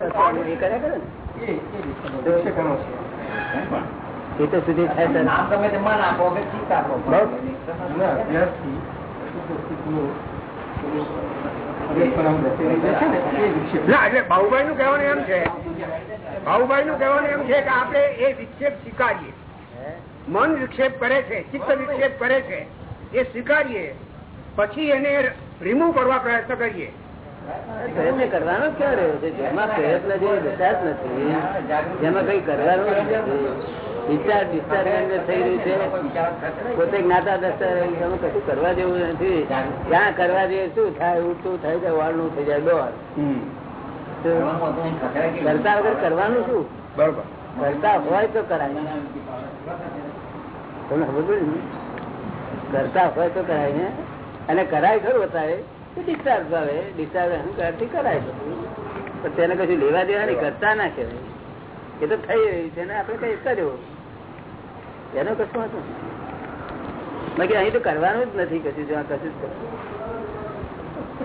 એ કરે ને? એ તો સુધી થાય છે. નામ તમે મન આપો કે ચિત્ત આપો. ના? એટલે બાહુભાઈ નું કહેવાનું એમ છે. બાહુભાઈ નું કહેવાનું એમ છે કે આપણે એ વિક્ષેપ સ્વીકારીએ. મન વિક્ષેપ કરે છે ચિત્ત વિક્ષેપ કરે છે એ સ્વીકારીએ. પછી એને રિમૂવ કરવા પ્રયત્ન કરીએ. પ્રયત્ન કરવાનો ક્યાં રહ્યો છે? જેમાં પ્રયત્ન જે દશા જ નથી. જેમાં કઈ કરવાનું નથી. વિચાર ડિસ્ચાર્જ થઈ રહ્યું છે. પોતે જ્ઞાતા દસતા એમાં કશું કરવા જેવું નથી. ત્યાં કરવા જઈએ શું થાય ઉઠતું થઈ જાય વાળનું થઈ જાય દોર કરતા વગર કરવાનું શું? બરોબર. કરતા હોય તો કરાય. તમને ખબર પડી કરતા હોય તો કરાય ને? અને કરાય ખરું અત્યારે. ડિસ્ચાર્જ આવે. ડિસ્ચાર્જ અહંકારથી કરાય બધું. પણ તેને કશું લેવા દેવા નહીં કરતા ના કહેવાય. એ તો થઈ રહ્યું છે ને આપણે કઈ કર્યો. એનો કશું હતું. બાકી અહીં તો કરવાનું જ નથી કશું જો કશું જ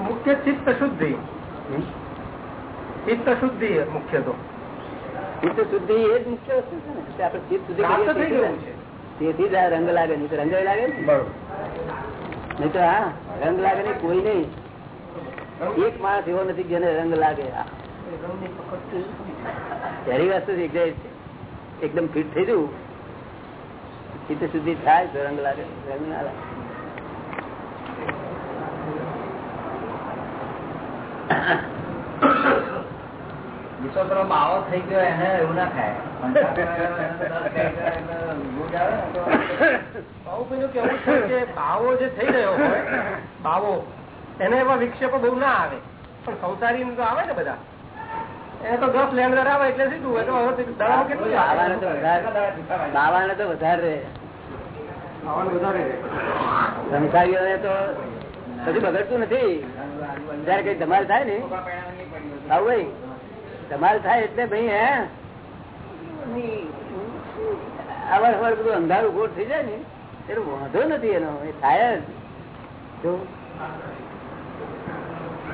મુખ્ય ચિત્ત શુદ્ધિ. ચિત્ત શુદ્ધિ મુખ્ય તો. ચિત્ત શુદ્ધિ એ જ મુખ્ય વસ્તુ છે ને. આપણે ચિત્ત શુદ્ધિ તેથી જ- તેથી જ આ રંગ લાગે નહીં તો રંગ લાગે ને બરોબર. નહીં તો હા રંગ લાગે નહીં કોઈ નહીં. એક માણસ એવો નથી જેને રંગ લાગે. પહેલી વસ્તુ છે. એકદમ ફિટ થઈ જવું. ચિત્ત સુધી થાય તો રંગ લાગે રંગ ના લાગે. વિશ્વતરો બાવો થઈ ગયો એને એવું ના કેવું છે કે બાવો જે થઈ રહ્યો હોય બાવો એને એવા વિક્ષેપો બહુ ના આવે. પણ સંસારી તો આવે ને બધા. એને તો દસ લેન્ડર આવે એટલે સીધું હોય તો હવે કેટલું બાવાને તો વધારે. સંસારીઓને તો બધું બગડતું નથી. જયારે કઈ ધમાલ થાય ને આવું ભાઈ ધમાલ થાય એટલે ભાઈ હે? અવાર અવાર બધું અંધારું ગોળ થઈ જાય ને એનો વાંધો નથી એનો. એ થાય જ. જો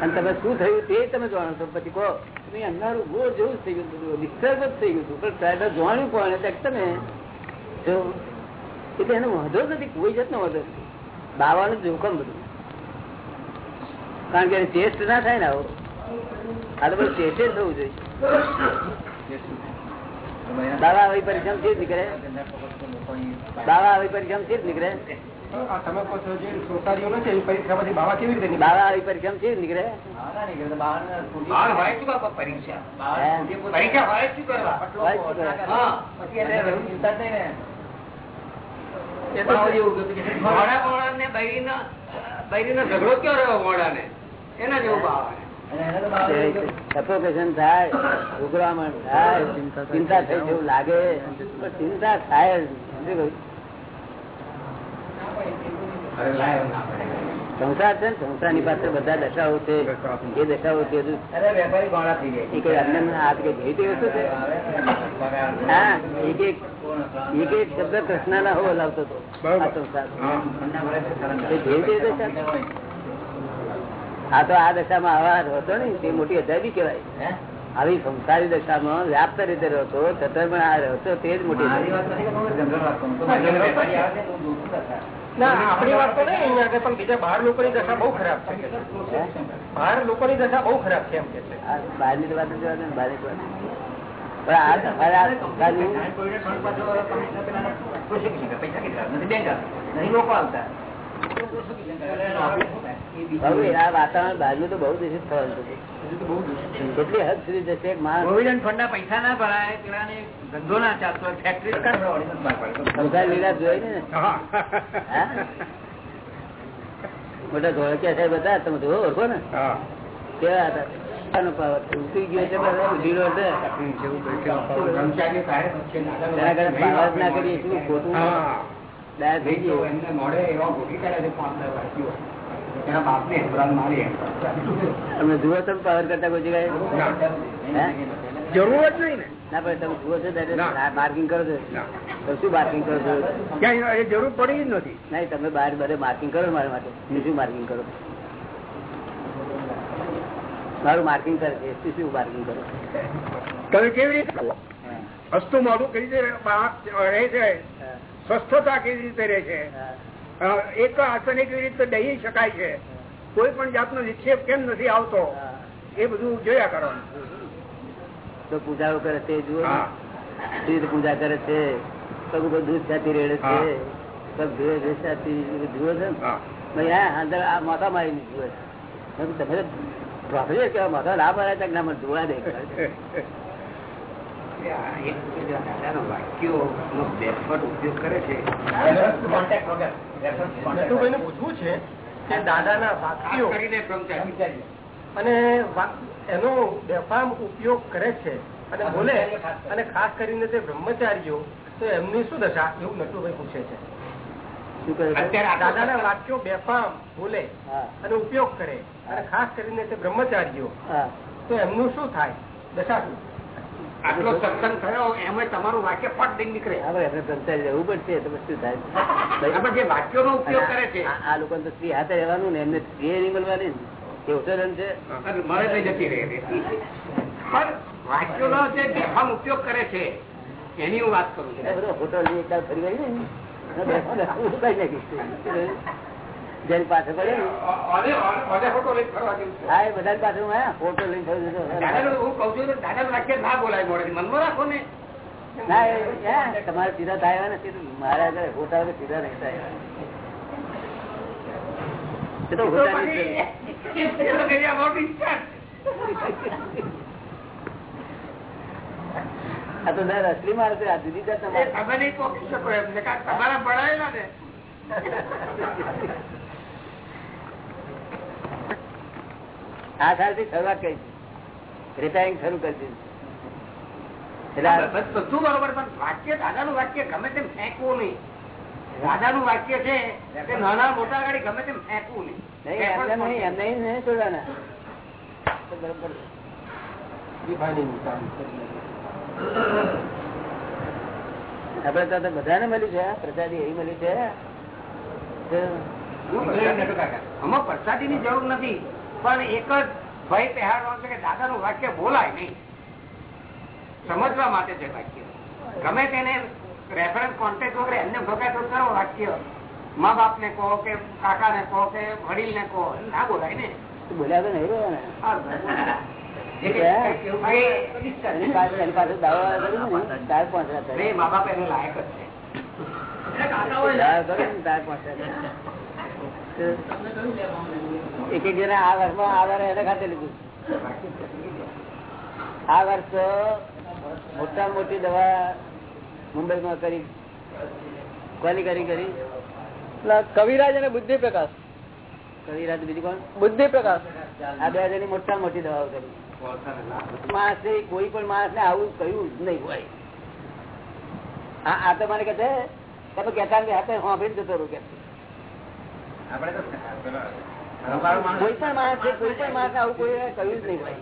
અને તમે શું થયું તે તમે જાણો છો. પછી કહો અંધારું ગોળ જેવું થઈ ગયું હતું ડિસ્ટર્બ જ થઈ ગયું હતું. પણ સાહેબ જાણ્યું કોણ તમે જો, એટલે એનો વાંધો નથી, કોઈ જાતનો વાંધો નથી. બાવાનું જોખમ બધું. કારણ કે ટેસ્ટ ના થાય ને આવો. આ તો બધું ટેસ્ટ થવું જોઈએ. બાવા આવી પરિશ્રમથી જ નીકળે બાવા આવી પરિશ્રમથી જ નીકળે તમે કહો છો જે નથી પરીક્ષામાંથી બાવા કેવી રીતે બાવા આવી પરીક્ષા? નીકળે ઝઘડો કયો રહ્યો મોડા ને એના જેવું કે સફોકેશન થાય ઉઘરામણ થાય ચિંતા થઈ જેવું લાગે. ચિંતા થાય જ સમજી ગયું? સંસાર છે ને? સંસારની પાસે બધા દશાઓ છે. એ દશાઓ છે હજુ. અરે વેપારી ગોળા થઈ જાય એ કઈ અન્ય હાથ કઈ ભેટી વસ્તુ છે? હા એક એક એક એક શબ્દ કૃષ્ણ ના હોવો લાવતો હતો. આ સંસાર. એ ભેટી દશા? આ તો આ દશામાં આવા હતો ને? તે મોટી અજાયબી કહેવાય. આવી સંસારી દશામાં વ્યાપ્ત રીતે રહેતો છતાં પણ આ રહેતો તે જ મોટી આપણી વાત તો નહીં અહીંયા આગળ, પણ બીજા બહાર લોકોની દશા બહુ ખરાબ છે બહાર લોકોની દશા બહુ ખરાબ છે એમ કે છે આ બહારની વાત વાતાવરણ બહારનું તો બહુ દૂષિત થવાનું છે કેટલી હદ સુધી જશે? પ્રોવિડન્ટ ફંડ ના પૈસા ના ભરાય પેલાને ધંધો ના ચાલતો ફેક્ટરી લીલા જોઈ ને? મોટા ધોળકિયા સાહેબ હતા તમે જોવો ઓળખો ને? કેવા હતા. ઉતરી ગયો છે ઢીલો ના કરીએ શું ખોટું? મોઢે એવા ગોઠવી કાઢ્યા છે પાંચ દસ ભારતીયો. બાપ ને હેમરાજ મારી તમે જુઓ તમે પાવર કરતા કોઈ જગ્યાએ? જરૂર જ નહીં ને. ના પણ તમે જુઓ છો માર્કિંગ કરો છો? તો શું માર્કિંગ કરો છો? એ જરૂર પડી જ નથી. નહીં તમે બહાર બધે માર્કિંગ કરો મારા માટે. હું માર્કિંગ કરો? મારું માર્કિંગ કરે છે શું શું માર્કિંગ કરે? તમે કેવી રીતે વસ્તુ મારું કેવી રીતે રહે છે? સ્વસ્થતા કેવી રીતે રહે છે? એક આસને કેવી રીતે દહી શકાય છે. કોઈ પણ જાતનો નિક્ષેપ કેમ નથી આવતો? એ બધું જોયા કરવાનું. તો પૂજાઓ કરે તે જુઓ ને. પૂજા કરે છે? પગ બધું દૂધ રેડે છે. પગ ધોવે છે સાથે જુઓ છે ભાઈ હા. અંદર આ માથા મારી જુએ છે. તમે પ્રોફેસર કેવા માથા ના માર્યા ત્યાં ના ધોળા દેખાય દાદાના વાક્યોનો બેફટ ઉપયોગ કરે છે. પૂછવું છે કે દાદાના વાક્યો અને એનો બેફામ ઉપયોગ કરે છે અને બોલે અને ખાસ કરીને તે બ્રહ્મચારીઓ તો એમની શું દશા? એવું નટુભાઈ પૂછે છે. દાદા ના દાદાના વાક્યો બેફામ બોલે અને ઉપયોગ કરે. અને ખાસ કરીને તે બ્રહ્મચારીઓ. તો એમનું શું થાય? દશા શું? આટલો સત્સંગ થયો એમાં તમારું વાક્ય ફટ દઈને નીકળે. આપણે બ્રહ્મચારી રહેવું પડશે તમે શું થાય? જે વાક્યો નો ઉપયોગ કરે છે. આ- લોકો તો સ્ત્રી હાથે રહેવાનું ને એમને સ્ત્રી નહીં મળવાની ને. ઉત્તરન છે. મળે તો જતી રહે. પણ વાક્યોનો જે બેફામ ઉપયોગ કરે છે એની હું વાત કરું છું. હોટલની ફરી ગઈ ને. જેની પાસે પડે. હા એ બધા પાસે હું ફોટો લઈને ફરું ના બોલાય મોડેથી મનમાં રાખો ને. ના એ તમારે સીધા થાય ને મારા ફોટા સીધા નહીં થાય આ તો ના રસલી છે. આ કે તમારા ભણાયેલા ને. આ સાલથી શરૂઆત કરી રિપેરિંગ શરૂ કરી દીધું બધું બરોબર? પણ વાક્ય દાદાનું વાક્ય ગમે તેમ ફેંકવું નહીં. દાદાનું વાક્ય છે કે નાના મોટા ગાડી ગમે તેમ ફેંકવું નહીં. નહીં એમને નહીં છોડવાના. તો બરોબર આપડે તો બધાને મળ્યું છે પ્રસાદી એવી મળ્યું છે તો આમાં પ્રસાદીની જરૂર નથી. પણ એક જ ભય પહેરવાનો છે કે દાદાનું વાક્ય બોલાય નહીં. સમજવા માટે છે વાક્ય. ગમે તેને રેફરન્સ કોન્ટેક્ટ વગેરે એમને ભગાય તો કરો વાક્ય. મા બાપ ને કહો કે કાકા ને કહો કે વડીલ ને કહો ના બોલાય ને. બોલ્યા તો નહીં મા બાપ એને લાયક જ છે દાવા કર્યું ને તાર પહોંચવા એક એક જણા આ વર્ષમાં આ વર્ષ એને ખાતે લીધું. આ વર્ષ મોટા મોટી દવા મુંબઈમાં કરી કોની કરી કરી? કવિરાજ અને બુદ્ધિ પ્રકાશ કવિરાજ બીજું કોણ? બુદ્ધિ પ્રકાશ આ બે જણી મોટા મોટી દવાઓ કરી. માણસ કોઈ પણ માણસ ને આવું કહ્યું જ નહીં હોય. આ આ તો મને કહે છે તમે કહેતા કે હાથે સાંભળી જતો રહું કે. કોઈ પણ માણસ છે કોઈ પણ માણસ આવું કોઈ કહ્યું જ નહીં હોય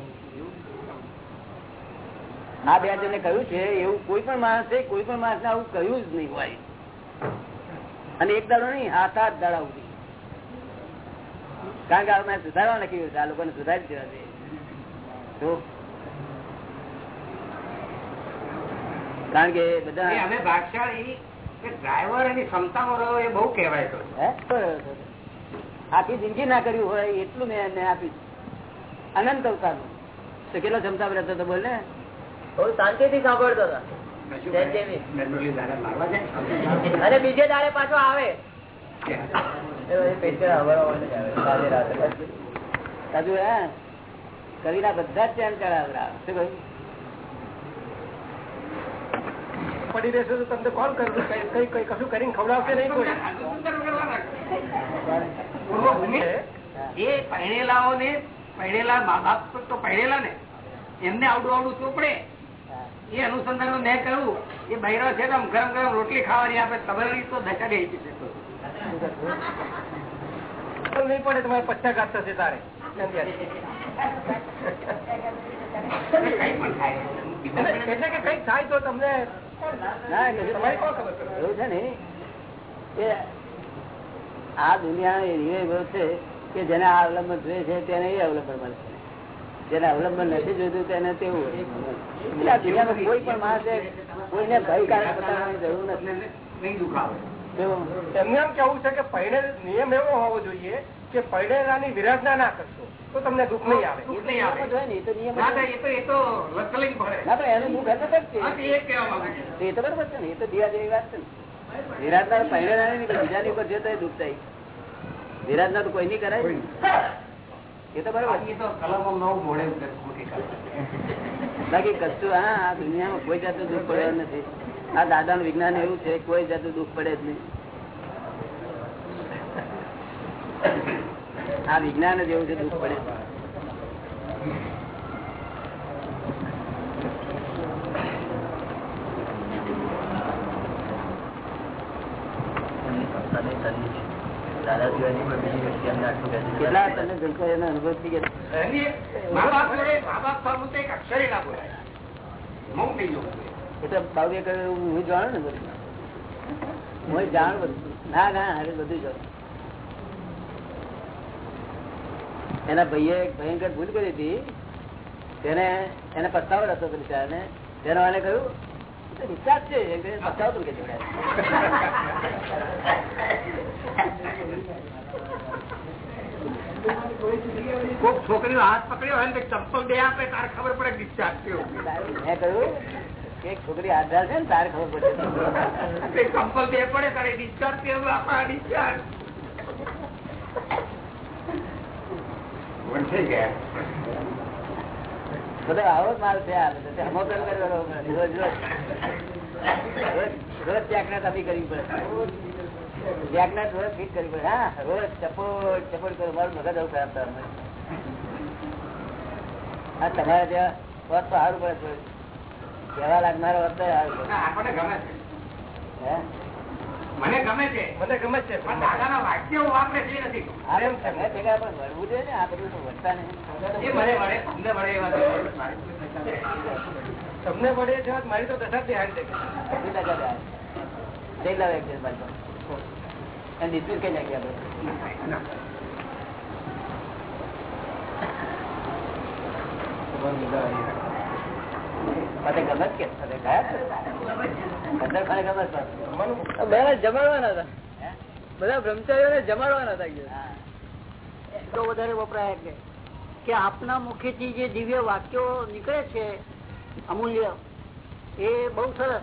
આ બે જણે કહ્યું છે એવું કોઈ પણ માણસ છે કોઈ પણ માણસ આવું કહ્યું જ નહીં હોય. અને એક દાડો નહીં હાથ હાથ દાડા ઉડી. કારણ કે આ મેં સુધારવા લખ્યું છે આ લોકોને સુધારી દેવા છે તો? કારણ કે બધા અમે ભાગશાળી કે ડ્રાઈવર એની ક્ષમતામાં રહ્યો એ બહુ કહેવાય તો. હે? આખી જિંદગી ના કર્યું હોય એટલું મેં એને આપી અનંત અવતારનું. તો કેટલો જમતા રહેતો હતો બોલ ને શાંતિથી સાંભળતો હતો. જનરલી દાદા મારવા જાય અને બીજે દાડે પાછો આવે. સાજુ હે? કવિના બધા જ ચેન ચડાવડા શું કહ્યું? પડી રહેશે તો તમને કોણ કરજો કઈ કઈ કશું કરીને ખવડાવશે નહીં કોઈ? એ પહેરેલાઓને પહેરેલા મા બાપ તો પહેરેલા ને એમને આવડું આવડું ચોપડે. એ અનુસંધાન મેં કહ્યું એ બૈરો છે તો ગરમ ગરમ રોટલી ખાવાની આપે તમારી તો દશા દે છે નહીં પડે તમારે પચાઘાત થશે તારે. કઈ પણ થાય. એટલે કે કંઈક થાય તો તમને એવું છે ને? કે આ દુનિયા એવી એવો છે કે જેને આ અવલંબન જોઈએ છે તેને એ અવલંબન મળશે જેને અવલંબન નથી જોઈતું તેને તેવું દુનિયામાં કોઈ પણ માણસે કોઈને ભયકારક બતાવવાની જરૂર નથી. નહીં દુખાવે? એમને એમ કેવું છે કે પહેલે નિયમ એવો હોવો જોઈએ કે પૈણેલાની વિરાધના ના કરશો તો તમને દુઃખ નહીં આવે. દુઃખ નહીં આવે. જ ને, એ તો નિયમ જ ના હોય. ના, એ તો એ તો લખેલી પડે ના પણ એનું દુઃખ એટલે છે. એ કહેવા માંગુ છું. એ તો બરોબર છે ને એ તો ધીરા જેવી વાત છે ને. નહીં પણ બીજાની ઉપર છે તો એ દુઃખ થાય. વિરાટના તો કોઈ નહીં કરાય. એ તો બરોબર બાકી તો કલમો નવું મોડે બાકી કશું હા આ દુનિયામાં કોઈ જાતનું દુઃખ પડે નથી. આ દાદાનું વિજ્ઞાન એવું છે કોઈ જાતનું દુઃખ પડે જ નહીં. આ વિજ્ઞાન જ એવું છે દુઃખ પડે. કેટલા જલકો એનો અનુભવ થઈ ગયો? એની મા બાપ જોડે મા બાપ સામું તો એક અક્ષરે ના બોલાય. મૂંગ થઈ જવું એ તો બાબુએ કહ્યું હું જાણું ને બધું? હું જાણ બધું. ના ના હવે બધું જાણું. એના ભાઈએ ભયંકર ભૂલ કરી હતી. તેને એને પસ્તાવો હતો બિચારાને. તેનો એને કહ્યું "એ છે. એમ કે કોક છોકરીનો હાથ પકડ્યો હોય ને ચંપલ બે આપે તારે ખબર પડે ડિસ્ચાર્જ થયો મેં કહ્યું કે એક છોકરી આધાર છે ને તારે ખબર પડે. ચંપલ બે પડે તારે ડિસ્ચાર્જ થયો ડિસ્ચાર્જ વંચાઈ ગયા બધો આવો જ માલ છે આ બધો તે હમો કેમ કરવાનો? રોજ રોજ રોજ રોજ ત્યાગના તાપી કરવી પડે ત્યાગના રોજ ફીટ કરવી પડે હા રોજ ચપોટ ચપોટ કરો મારું મગજ આવું ખરાબ હમણાં. આ તમારે ત્યાં વાત તો સારું પડે. કહેવા લાગનારો વસ્તુ સારું પડે. આપણને ગમે છે હે? મને ગમે છે. મને ગમે છે પણ દાદાના વાક્ય હું વાપરે છે નથી. અરે તમને પેલા પણ વળવું જોઈએ ને આ બધું તો વળતા નહીં. મને વળે તમને વળે એવા તમને વળે છે મારી તો દશા ધ્યાન છે. જઈ લાવે એક બાજુ. dismiss કરી નાખીએ આપણે. જમાડવાના હતા. હે? બધા બ્રહ્મચારીઓને જમાડવાના હતા કે. હા. તો વધારે વપરાય એટલે કે આપના મુખેથી જે દિવ્ય વાક્યો નીકળે છે અમૂલ્ય એ બહુ સરસ.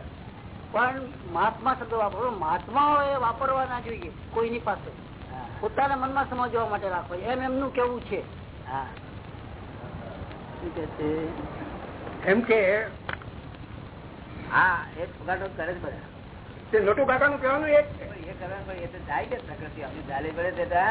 પણ મહાત્મા શબ્દ વાપરો. મહાત્માઓ એ વાપરવા ના જોઈએ કોઈની પાસે. પોતાના મનમાં સમજવા માટે રાખો. એમ એમનું કેવું છે. હા. શું કે છે? એમ કે હા એ ફુગાટો કરે જ બધા. તે નટુ કાકા નું કહેવાનું એક એ કરવાનું પણ એ તો જાય કે પ્રકૃતિ. આપણી ચાલી પડે તે.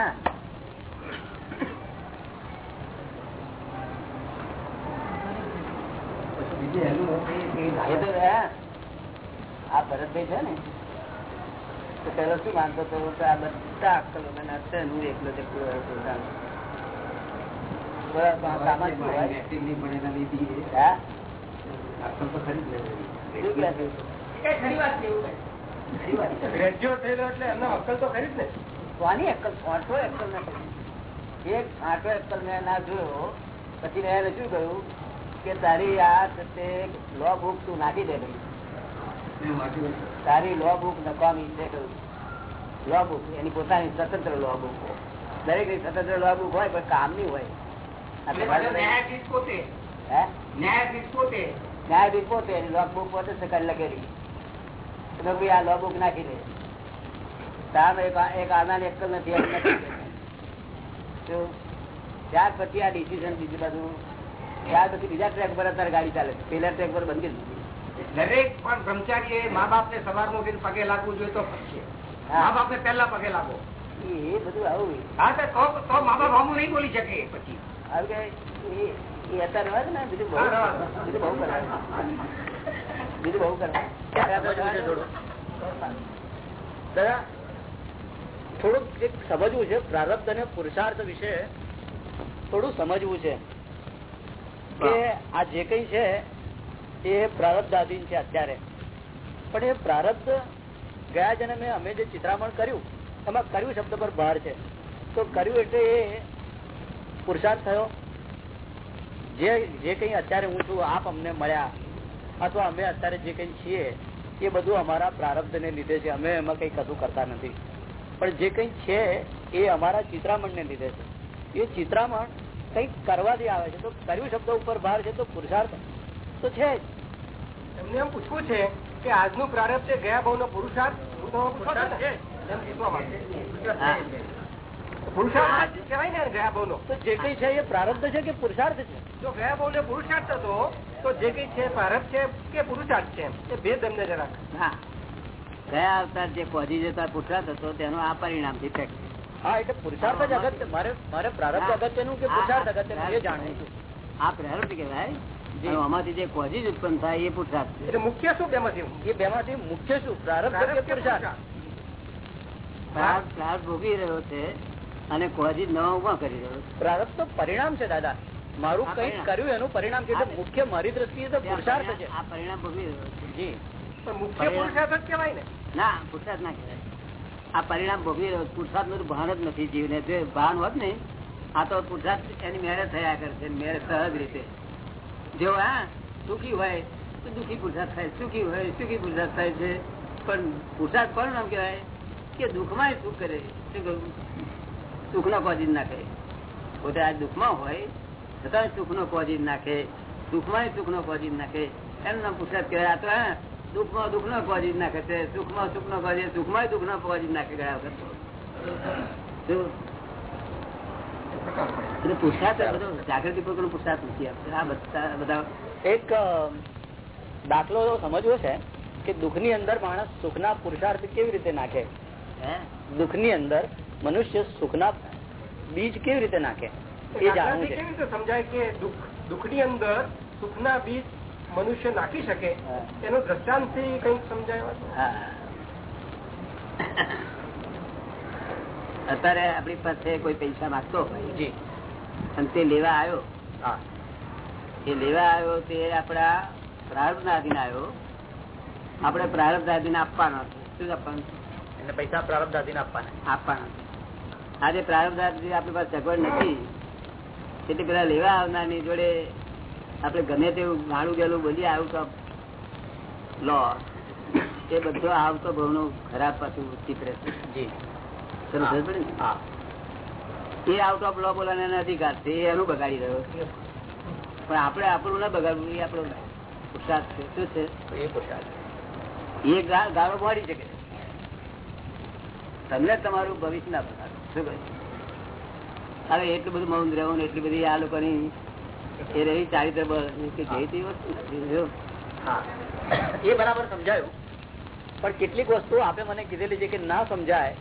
આ ભરતભાઈ છે ને તો પેલો શું માનતો હતો? આ બધા અક્કલો મને હશે હું એકલો છે? તો જ ને. જોયો. પછી મેં એને શું કહ્યું? કે તારી આ તે લો બુક તું નાખી દે ભાઈ. તારી લો બુક નકામી છે લો બુક એની પોતાની સ્વતંત્ર લો બુક દરેકની સ્વતંત્ર લો બુક હોય પણ કામની હોય. ન્યાયાધીશ પોતે. હે? ન્યાયાધીશ પોતે. ન્યાયાધીશ પોતે એની બુક પોતે સકાળ લખેલી. તો ભાઈ આ બુક નાખી દે. તામ એક એક નથી એમ નથી. ત્યાર પછી આ ડિસિઝન બીજી બાજુ. ત્યાર પછી બીજા ટ્રેક પર અત્યારે ગાડી ચાલે પેલા ટ્રેક પર બંધ દરેક પણ બ્રહ્મચારી સવારમાં ઉઠીને પગે લાગવું જોઈએ તો પછી. મા બાપ ને પહેલા પગે લાગો. એ બધું આવું હા તો મા બાપ હમું નહીં બોલી શકે પછી. થોડુંક એક સમજવું છે પ્રારબ્ધ અને પુરુષાર્થ વિશે થોડું સમજવું છે. કે આ જે કઈ છે એ પ્રારબ્ધાધીન છે અત્યારે. પણ એ પ્રારબ્ધ ગયા જન્મે અમે જે ચિત્રામણ કર્યું એમાં કર્યું શબ્દ પર ભાર છે. તો કર્યું એટલે એ પુરુષાર્થ થયો. જે જે કઈ અત્યારે હું છું આપ અમને મળ્યા અથવા અમે અત્યારે જે કઈ છીએ એ બધું અમારા પ્રારબ્ધ ને લીધે છે. અમે એમાં કઈ કશું કરતા નથી. પણ જે કઈ છે એ અમારા ચિત્રામણ ને લીધે છે. એ ચિત્રામણ કઈ કરવાથી આવે છે. તો કર્યું શબ્દ ઉપર ભાર છે તો પુરુષાર્થ તો છે જ. એમને એમ પૂછવું છે કે આજનું પ્રારબ્ધ છે ગયા ભાવ નો પુરુષાર્થ પુરુષાર્થ છે. પુરુષાર્થ? કહેવાય ને ગયા ભાવ તો જે કઈ છે એ પ્રારબ્ધ છે કે પુરુષાર્થ છે? જો ગયા બોલે પુરુષાર્થ હતો તો જે કઈ છે પ્રારબ્ધ છે કે પુરુષાર્થ છે એ ભેદ એમને જરાક. હા. ગયા અવતાર જે પહોંચી જતા પુરુષાર્થ હતો તેનો આ પરિણામથી ફેક્ટ હા એટલે પુરુષાર્થ જ અગત્ય મારે મારે પ્રારબ્ધ અગત્યનું કે પુરુષાર્થ અગત્યનું એ જાણવું છે. આ પ્રારબ્ધ કહેવાય. આમાંથી જે કોઝિજ ઉત્પન્ન થાય એ પુરુષાર્થ એટલે મુખ્ય શું બેમાંથી? એ બેમાંથી મુખ્ય શું? પ્રારબ્ધ કે પુરુષાર્થ? પ્રારબ્ધ રહ્યો છે. અને કોઝિજ ન ઊભા કરી રહ્યો પ્રારબ્ધ તો પરિણામ છે દાદા. મારું આ કઈ કર્યું એનું પરિણામ છે મુખ્ય મારી દ્રષ્ટિએ તો પુરુષાર્થ છે. આ પરિણામ ભોગવી રહ્યો જી. પણ મુખ્ય પુરુષાર્થ જ કહેવાય ને. ના પુરુષાર્થ ના કહેવાય. આ પરિણામ ભોગવી રહ્યો પુરુષાર્થનું ભાન જ નથી જીવને. જો ભાન હોત ને આ તો પુરુષાર્થ એની મેળે થયા કરે છે સહજ રીતે. જો હા સુખી હોય તો દુઃખી પુરુષાર્થ થાય. સુખી હોય સુખી પુરુષાર્થ થાય છે. પણ પુરુષાર્થ કોણ નામ કહેવાય? કે દુઃખમાં સુખ કરે શું કહ્યું? સુખ નો કોજી નાખે. પોતે આ દુઃખમાં હોય છતાં સુખ નો કોજી નાખે. સુખમાં સુખ નો કોજી નાખે. એમ ના પુરુષાર્થ કહેવાય. તો હા દુઃખમાં દુઃખ નો કોજી નાખે છે. સુખમાં સુખ નો કોજી સુખમાં દુઃખ નો કોજી નાખે ગયા વખત શું? પુરુષાર્થ બધો જાગૃતિ પૂર્વક પુરુષાર્થ નથી આ બધા બધા. એક દાખલો સમજવો છે કે દુઃખની અંદર માણસ સુખના પુરુષાર્થ કેવી રીતે નાખે? હે? દુઃખની અંદર મનુષ્ય સુખના બીજ કેવી રીતે નાખે? એ જાણવું છે. કેવી રીતે સમજાય કે દુઃખની અંદર સુખના બીજ મનુષ્ય નાખી શકે? એનો દ્રષ્ટાંતથી કંઈક સમજાય અત્યારે આપણી પાસે કોઈ પૈસા માંગતો હોય અને તે લેવા આવ્યો. હા. એ લેવા આવ્યો તે આપણા ના આધીન આવ્યો. આપણે પ્રારબ્ધ આધીન આપવાનો. શું આપવાનું? એટલે પૈસા પ્રારબ્ધ આધીન આપવાના આપવાનો. આજે પ્રારંભ આપણી પાસે સગવડ નથી. એટલે પેલા લેવા આવનારની જોડે આપણે ગમે તેવું ગાળું ગયેલું બોલીએ આવું તો લો. એ બધો આવતો બહુ ખરાબ પાછું ચિત્ર છે એ આઉટ ઓફ લો બોલવાનો એનો અધિકાર છે એનું બગાડી રહ્યો છે. પણ આપણે આપણું ના બગાડવું એ આપણો પુરુષાર્થ છે. શું છે? એ પુરુષાર્થ એ ગા- ગાળો મળી શકે. તમને તમારું ભવિષ્ય ના બગાડો. શું હવે એટલું બધું મૌન રહેવું ને એટલી બધી આ લોકોની એ રહી ચારિત્ર કે જે તે વસ્તુ નથી. જો. હા. એ બરાબર સમજાયું. પણ કેટલીક વસ્તુ આપે મને કીધેલી છે કે ના સમજાય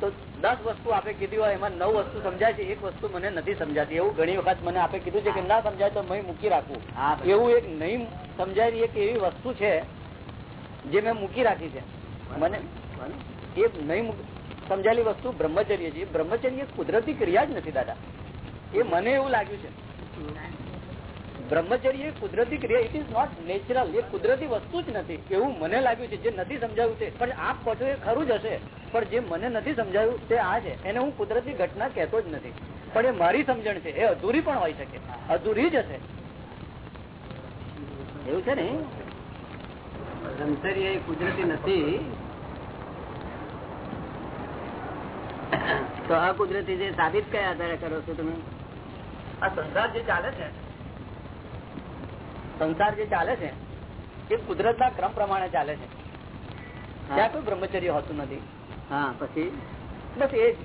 તો દસ વસ્તુ આપે કીધી હોય એમાં નવ વસ્તુ સમજાય છે એક વસ્તુ મને નથી સમજાતી. એવું ઘણી વખત મને આપે કીધું છે કે ના સમજાય તો મેં મૂકી રાખવું એવું એક નહીં સમજાય એક એવી વસ્તુ છે જે મેં મૂકી રાખી છે. મને એ નહીં મૂક- સમજાયેલી વસ્તુ બ્રહ્મચર્ય છે. બ્રહ્મચર્ય કુદરતી ક્રિયા જ નથી, દાદા. એ મને એવું લાગ્યું છે. બ્રહ્મચર્ય કુદરતી ક્રિયા. ઇટ ઇઝ નોટ નેચરલ એ કુદરતી વસ્તુ જ નથી. એવું મને લાગ્યું છે. જે નથી સમજાયું છે પણ આપ કહો એ ખરું જ હશે. પણ જે મને નથી સમજાયું તે આ છે. એને હું કુદરતી ઘટના કહેતો જ નથી. પણ એ મારી સમજણ છે. એ અધૂરી પણ હોય શકે. અધૂરી જ હશે. એવું છે ને? બ્રહ્મચર્ય એ કુદરતી નથી. તો અકુદરતી જે સાબિત કયા આધારે કરો છો તમે? આ સંસાર જે ચાલે છે સંસાર જે ચાલે છે એ કુદરતના ક્રમ પ્રમાણે ચાલે છે. ત્યાં કોઈ બ્રહ્મચર્ય હોતું નથી. હા પછી? બસ એ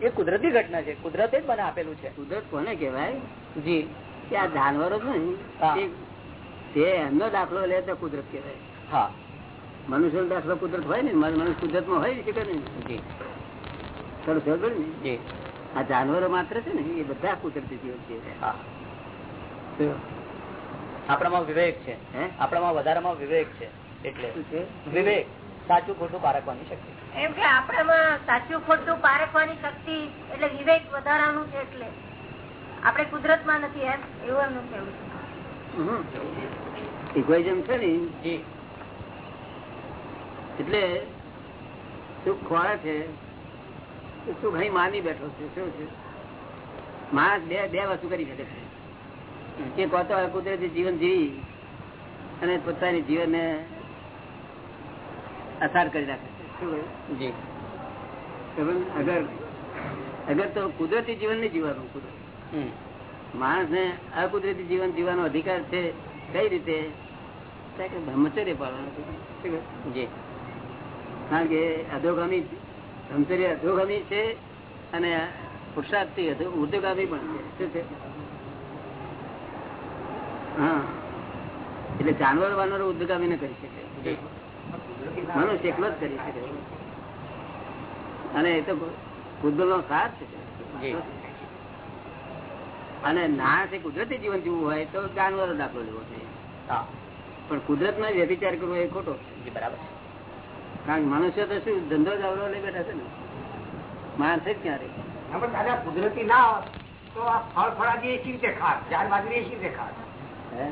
એ કુદરતી ઘટના છે. કુદરતે જ મને આપેલું છે. કુદરત કોને કેવાય જી. કે આ જાનવરો છે ને તે એમનો દાખલો લે તો કુદરત કેવાય હા. મનુષ્ય દાખલો કુદરત હોય ને? મનુષ્ય કુદરતમાં હોય છે કે નહીં? જી. ને? આ જાનવરો માત્ર છે ને એ બધા કુદરતી જીવ છે. આપણામાં વિવેક છે. આપણામાં વધારામાં વિવેક છે. એટલે વિવેક સાચું ખોટું પારખવાની શક્તિ. એમ કે આપણામાં સાચું ખોટું પારખવાની શક્તિ એટલે વિવેક વધારાનું છે એટલે. આપણે કુદરતમાં નથી એમ એવું એમનું કેવું છે. છે ને? જી. એટલે સુખ ખોળે છે? સુખ અહીં માની બેઠો છું શું છે? માણસ બે બે વસ્તુ કરી શકે છે. કે પોતો કુદરતી જીવન જીવી અને પોતાની જીવનને અસાર કરી નાખે છે. શું જી. અગર અગર તો કુદરતી જીવન નહીં જીવવાનું કુદરત. હમ. માણસ ને અકુદરતી જીવન જીવવાનો અધિકાર છે કઈ રીતે? બ્રહ્મચર્ય પાડવાનું છે. જી. કારણ કે અધોગામી બ્રહ્મચર્ય અધોગામી છે અને પુરુષાર્થી ઉર્ધ્વગામી પણ છે. શું છે? હા. એટલે જાનવર વાનરો ઉર્ધ્વગામી ને કરી શકે. મનુષ્ય એકલો જ કરી શકે. અને એ તો બુદ્ધ નો સાર છે. અને ના છે કુદરતી જીવન જીવવું હોય તો જાનવરો દાખલો લેવો જોઈએ. પણ કુદરત નો વ્યભિચાર કરવો એ ખોટો બરાબર. કારણ કે મનુષ્ય તો શું ધંધો જ અવરો લઈ બેઠા છે ને. માણસ જ ક્યારે? પણ દાદા કુદરતી ના હોત તો આ ફળ ફળાદી એ સી રીતે ખાત? ઝાડ બાજરી એ સી રીતે ખાત? હે?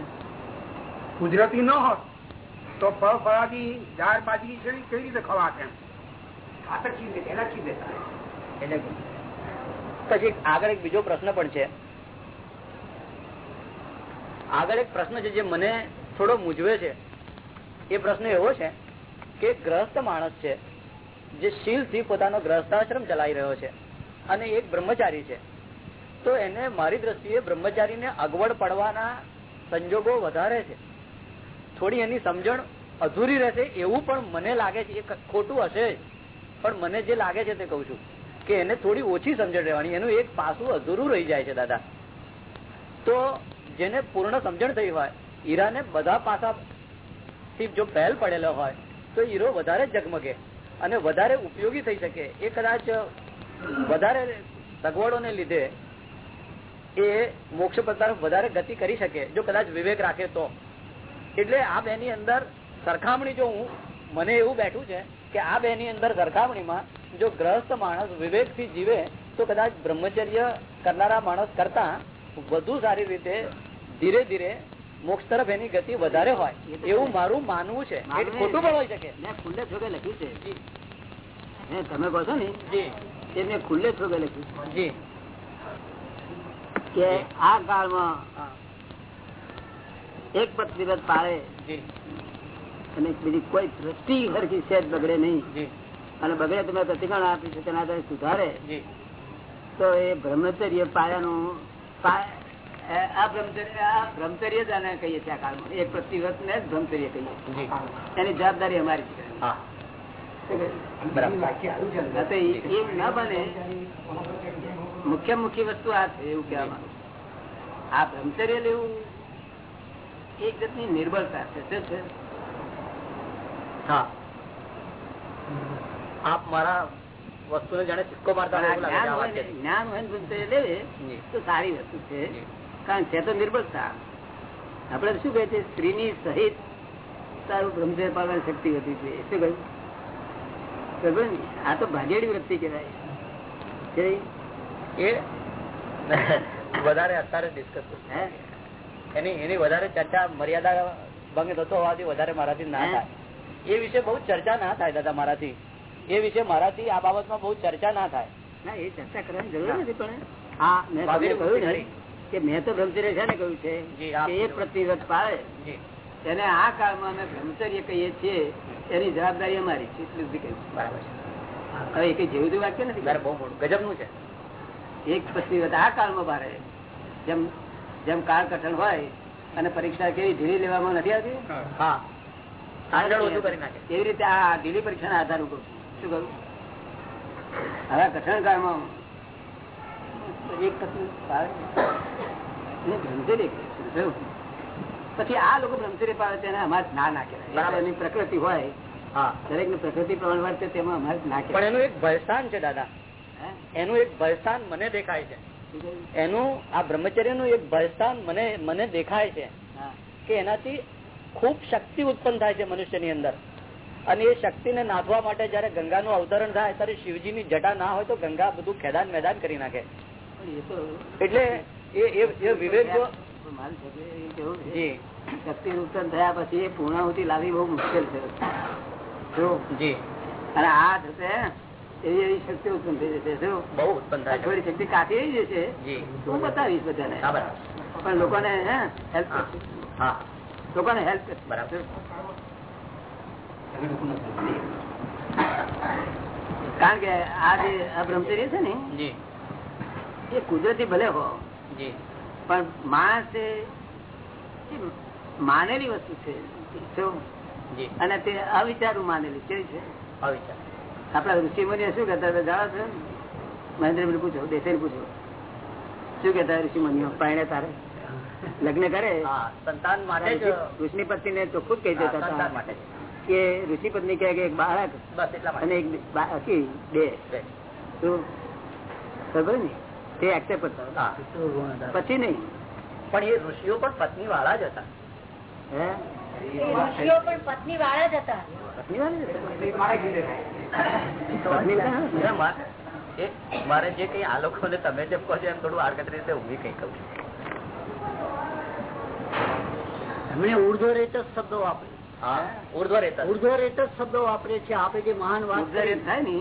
કુદરતી ન હોત તો ફળ ફળાદી ઝાડ બાજરી છે કેવી કઈ રીતે ખવા એમ? ખાતર રીતે એના રીતે એટલે પછી આગળ એક બીજો પ્રશ્ન પણ છે. આગળ એક પ્રશ્ન છે જે મને થોડો મૂંઝવે છે. એ પ્રશ્ન એવો છે કે ગ્રસ્ત માણસ છે, જે શીલથી પોતાનો ગ્રસ્તાશ્રમ ચલાવી રહ્યો છે અને એક બ્રહ્મચારી છે. તો એને મારી દ્રષ્ટિએ બ્રહ્મચારીને અગવડ પડવાના સંજોગો વધારે છે. થોડી એની સમજણ અધૂરી રહેશે એવું પણ મને લાગે છે, એ ખોટું હશે પણ મને જે લાગે છે તે કઉ છું કે એને થોડી ઓછી સમજણ રહેવાની, એનું એક પાસું અધૂરું રહી જાય છે, દાદા. તો જેને પૂર્ણ સમજણ થઈ હોય, હીરાને બધા પાસા થી જો પહેલ પડેલો હોય તો હીરો વધારે જગમગે અને વધારે ઉપયોગી થઈ શકે. એ કદાચ વધારે સગવડોને લીધે એ મોક્ષ તરફ વધારે ગતિ કરી શકે, જો કદાચ વિવેક રાખે તો. એટલે આ બેની અંદર સરખામણી જો હું, મને એવું બેઠું છે કે આ બેની અંદર સરખામણીમાં જો ગ્રસ્ત માણસ વિવેકથી જીવે, તો કદાચ બ્રહ્મચર્ય કરનારા માણસ કરતા વધુ સારી રીતે ધીરે ધીરે મોક્ષ તરફ એની ગતિ વધારે હોય. એવું મારું માનવું છે. ખોટું પણ હોય શકે. મેં ખુલ્લે છોકે લખ્યું છે. તમે કહો છો ને? મેં ખુલ્લે છોકે લખ્યું છે. જી. કે આ કાળમાં એક પાળે જી. અને બીજી કોઈ દ્રષ્ટિ સરખી સેજ બગડે નહીં. અને બગડે તમે પ્રતિકરણ આપી છે તેના આધારે સુધારે. તો એ બ્રહ્મચર્ય પાયાનું આ બ્રહ્મચર્ય આ બ્રહ્મચર્ય જ આને કહીએ છીએ આ કાળમાં. એક પ્રતિવત ને જ બ્રહ્મચર્ય કહીએ એની જવાબદારી અમારી છે. એ- બને મુખ્ય મુખ્ય વસ્તુ આ છે એવું કહેવામાં આ બ્રહ્મચર્ય લેવું એક જાતની નિર્બળતા છે. શું છે? આપ મારા વસ્તુને જાણે સિક્કો મારતા જ્ઞાન હોય બ્રહ્મચર્ય લેવે તો સારી વસ્તુ છે. કારણ છે તો નિર્બળતા. આપડે શું કહે છે? સ્ત્રીની સહિત તારું બ્રહ્મચર્ય પાડવાની શક્તિ હતી છે શું કહ્યું? ખબર આ તો ભાગેડી વૃત્તિ કહેવાય. એ વધારે અત્યારે ડિસ્કસ એની એની વધારે ચર્ચા મર્યાદા ભંગ થતો હોવાથી વધારે મારાથી ના થાય. એ વિશે બહુ ચર્ચા ના થાય દાદા મારાથી. એ વિશે મારાથી આ બાબતમાં બહુ ચર્ચા ના થાય. ના એ ચર્ચા કરવાની જરૂર નથી પણ હા. મેં કહ્યું કે મેં તો બ્રહ્મચર્ય છે ને કહ્યું છે કે એક પ્રતિવત જી. એને આ કાળમાં અમે બ્રહ્મચર્ય કહીએ છીએ એની જવાબદારી અમારી છે. એટલું જ કહ્યું બરાબર હવે એ કઈ જેવું જેવું વાક્ય નથી. બહુ મોટું. ગજબનું છે. એક પ્રતિવત આ કાળમાં બારે જેમ જેમ કાળ કઠણ હોય અને પરીક્ષા કેવી ઢીલી લેવામાં નથી આવતી? હા. એવી રીતે આ ઢીલી પરીક્ષાના આધાર ઉપર? શું કરું? હવે કઠણ કાળમાં એક પ્રતિવત બ્રહ્મચર્ય? પછી આ લોકો બ્રહ્મચર્ય પાડે તેને અમારે ના ના કહેવાય. બરાબર. એની પ્રકૃતિ હોય દરેકની પ્રકૃતિ પ્રમાણ વર્તે તેમાં અમારે ના પણ એનું એક ભયસ્થાન છે દાદા. એનું એક ભયસ્થાન મને દેખાય છે. એનું આ બ્રહ્મચર્યનું એક ભયસ્થાન મને મને દેખાય છે કે એનાથી ખૂબ શક્તિ ઉત્પન્ન થાય છે મનુષ્યની અંદર. અને એ શક્તિને નાથવા માટે જયારે ગંગાનું અવતરણ થાય ત્યારે શિવજીની જટા ના હોય તો ગંગા બધું ખેદાન મેદાન કરી નાખે. એટલે શક્તિ થયા પછી પૂર્ણાહુતિ લાવી બહુ મુશ્કેલ છે. અને આ થશે એવી એવી શક્તિ ઉત્પન્ન થઈ જશે. શું બહુ ઉત્પન્ન થાય થોડી શક્તિ એવી જશે હું બતાવીશ બધાને. પણ લોકોને હેલ્પ કરશે. લોકોને હેલ્પ કરશે. બરાબર. કારણ કે આ જે આ બ્રહ્મચર્ય છે ને એ કુદરતી ભલે હો જી પણ માણસ માનેલી વસ્તુ છે. અને તે અવિચારું માનેલી કેવી છે? અવિચાર. આપડા ઋષિ મુનિઓ શું કેતા હતા? જાણો છો? મહેન્દ્રભાઈ પૂછો દેસાઈ પૂછો. શું કેતા ઋષિ મુનિઓ પાયણે તારે? લગ્ન કરે? સંતાન માટે ઋષિ પત્ની ને ચોખ્ખું જ કહી દેતા હતા કે ઋષિ પત્ની કહે કે એક બાળક અને એક બા- બે. તો ખબર ને તે એક્સેપ્ટ પછી નહીં. પણ એ ઋષિઓ પણ પત્ની વાળા જ હતા. ઋષિઓ પણ પત્ની વાળા જ હતા. પત્ની વાળી ને? તો પત્ની ના? એ મા- એ મારે જે કઈ આ લોકોને તમે જે કહો છો એમ થોડું આડકતરી રીતે હું કઈ કહું છું. એમણે ઉર્ધ્વરેતસ શબ્દો વાપરે હા ઉર્ધ્વ રહેતા જ શબ્દો વાપરે છે. આપણે જે મહાન વાત થાય ને.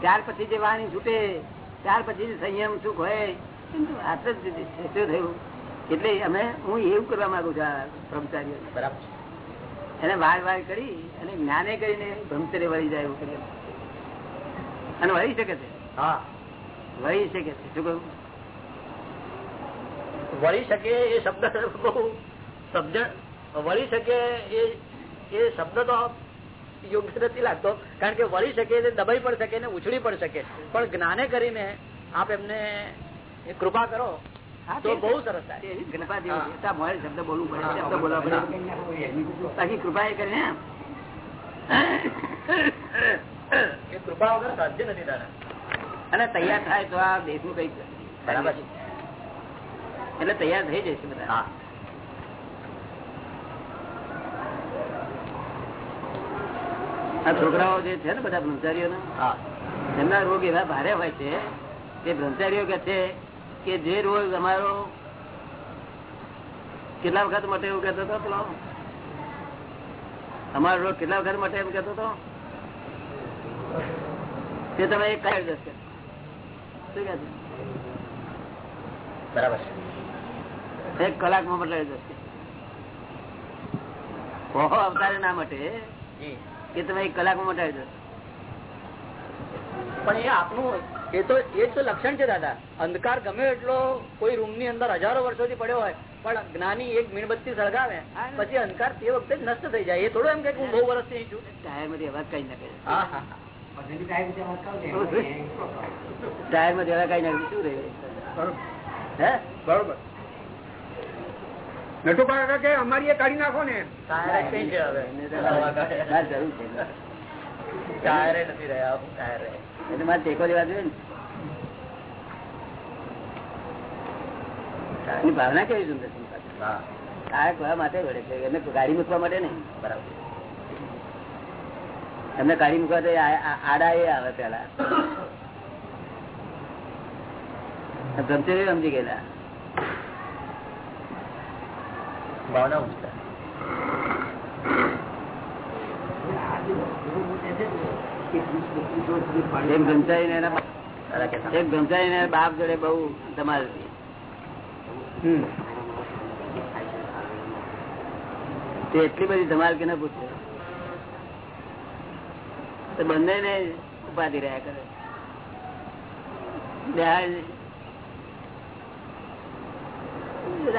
ત્યાર પછી જે વાણી છૂટે ત્યાર પછી સંયમ સુખ હોય. જ થયું એટલે અમે હું એવું કરવા માંગુ છું આ બ્રહ્મચારીઓ બરાબર. એને વાર વાર કરી અને જ્ઞાને કરીને બ્રહ્મચર્ય વળી જાય એવું કરીએ. અને વળી શકે છે. હા. વળી શકે છે. શું કહ્યું વળી શકે એ શબ્દ બહુ શબ્દ વળી શકે એ એ શબ્દ તો યોગ્ય નથી લાગતો. કારણ કે વળી શકે દબાઈ પણ શકે ને ઉછળી પણ શકે. પણ જ્ઞાને કરીને આપ એમને કૃપા કરો તો બહુ સરસ થાય. એવી કૃપા જેવું હા. છે. ત્યાં મોડે શબ્દ બોલવું પડે શબ્દ બોલવા પડે. બાકી કૃપા એ કરીને કૃપા વગર સાધ્ય નથી દાદા અને તૈયાર થાય તો આ દેશનું કઈ બરાબર એટલે તૈયાર થઈ જશે બધા હા આ છોકરાઓ જે છે ને બધા બ્રહ્મચારીઓ એમના રોગ એવા ભારે હોય છે કે બ્રહ્મચારીઓ કે છે કે જે રોગ અમારો કેટલા વખત માટે એવું કહેતો હતો પેલો? અમારો રોગ કેટલા વખત માટે એમ કહેતો હતો? તે તમે એક કાઢી દેશે શું કહે બરાબર એક કલાકમાં બદલાવી દેશે ઓહો અવતારે ના માટે. કે તમે એક કલાકમાં મટાવી દો. પણ એ આપણું એ તો એ તો લક્ષણ છે દાદા. અંધકાર ગમે એટલો કોઈ રૂમની અંદર હજારો વર્ષોથી પડ્યો હોય પણ જ્ઞાની એક મીણબત્તી સળગાવે પછી અંધકાર તે વખતે જ નષ્ટ થઈ જાય. એ થોડું એમ કે હું બહુ વર્ષથી છું. ટાયરમાંથી અવાજ કઈ ના હા હા હા. ટાયરમાંથી અવાજ કઈ નાખે શું રહ્યું હે? બરોબર. નટુ કાકા કે અમારી એ કાઢી નાખો ને. ટાયરે ટાયરે ટાયરે ટેકો લેવા જોઈએ ને. ભાવના કેવી સુંદર છે પાછી. હા. આ કહેવા માટે વળે છે? એમને ગાડી મૂકવા માટે નહીં. બરાબર. એમને ગાડી મૂકવા તો આડા એ આવે પેલા બ્રહ્મચર્ય સમજી ગયેલા? ભાવના ઊંચા એક બ્રહ્મચારી ને એના દાદા કહેતા એક બ્રહ્મચારી ને બાપ જોડે બહુ ધમાલ હતી. તે એટલી બધી ધમાલ કે ના પૂછે. તો બંને ને ઉપાધિ રહ્યા કરે.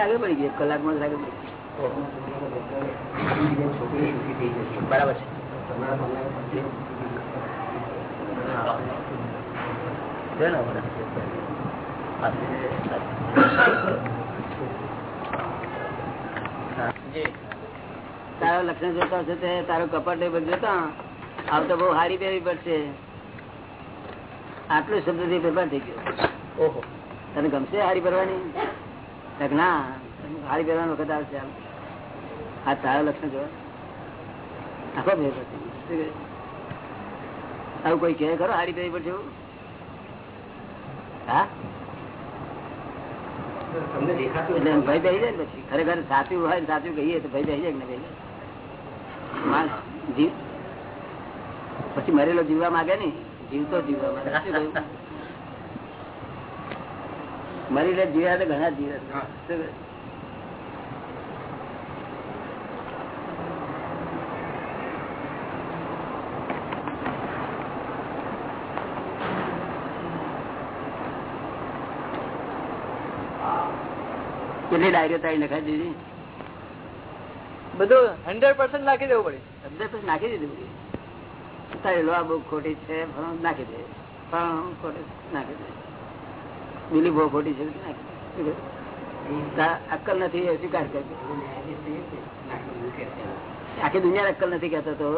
આગળ પડી એક કલાકમાં લાગે આગળ પડી. બરાબર છે. તારો લક્ષણ જોતા હશે તે તારો કપડ ને બધું જોતા આવ તો બહુ હારી પહેરવી પડશે. આટલું શબ્દથી ફેરફાર થઈ ગયો. ઓહો. તને ગમશે હારી પહેરવાની? ના હારી પહેરવાનો વખત આવશે આમ. આ તારા લક્ષણ જોવા. આખો ભેર થઈ ગયો. શું કહે? આવું કોઈ કહે? ખરો હારી પહેરી પડશે એવું? હા? ભય બેસી જાય ને પછી. ખરેખર સાચું હોય સાચું કહીએ તો ભય બેસી જાય ના જીવ પછી મરેલો જીવવા માંગે ને જીવતો જીવવા માંગે. શું કહ્યું? મરીને જીવ્યા તો ઘણા જીવે શું ડાયરીઓ તારી નખાઈ દીધી બધું હંડ્રેડ પર્સન્ટ નાખી દેવું પડે. હંડ્રેડ પર્સન્ટ નાખી દીધી તારી લો બહુ ખોટી છે નાખી દે. પણ ખોટી નાખી દે. બીલી બહુ ખોટી છે નાખી દે. અક્કલ નથી એ સ્વીકાર કરજો આખી દુનિયા અક્કલ નથી કેતો તો.